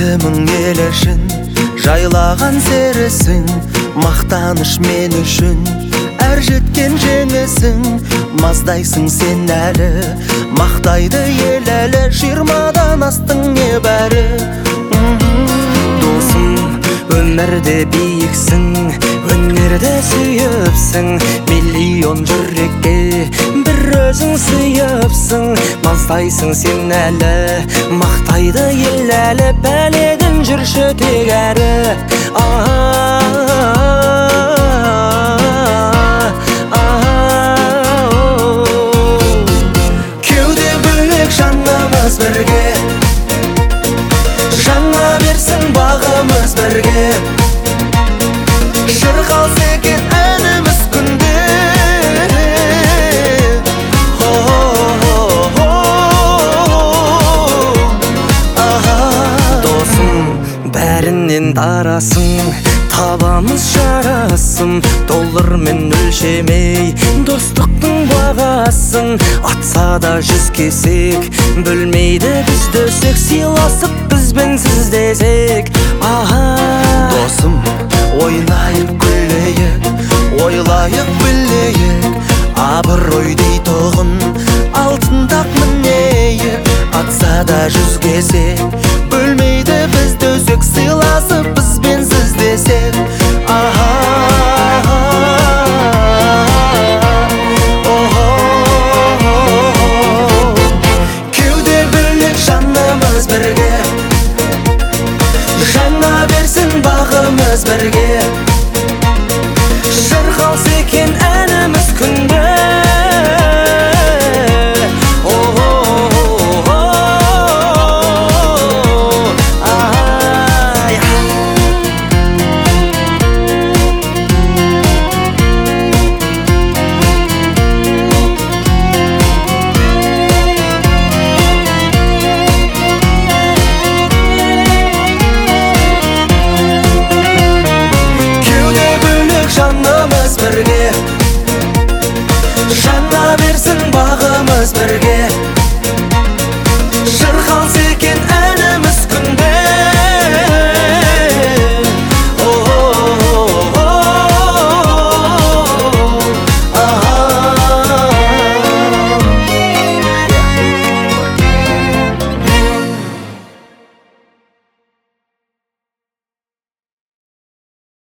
мың ел үшін жайлаған серісің мақтаныш мен үшін. Әр жеткен жеңісің маздайсың сен әлі. Мақтайды ел әлі жиырмадан астың небәрі досым өмірде биіксің өнерді сүйіпсің. Миллион жүрекке өзің сыйыпсың маздайсың сен әлі мақтайды ел әлі бәледен жүрші тек әрі дарасың табамыз жарасын доллармен өлшемей достықтың бағасын атса да жүз кесек бөлмейді бізді өсек сыйласып бізбен сіз десек аха досым ойнайық күлейік ойлайық білейік абырой дейтұғын алтын тақ мінейік атса да жүз кесек біз бірге шырқалса екен әніміз күнде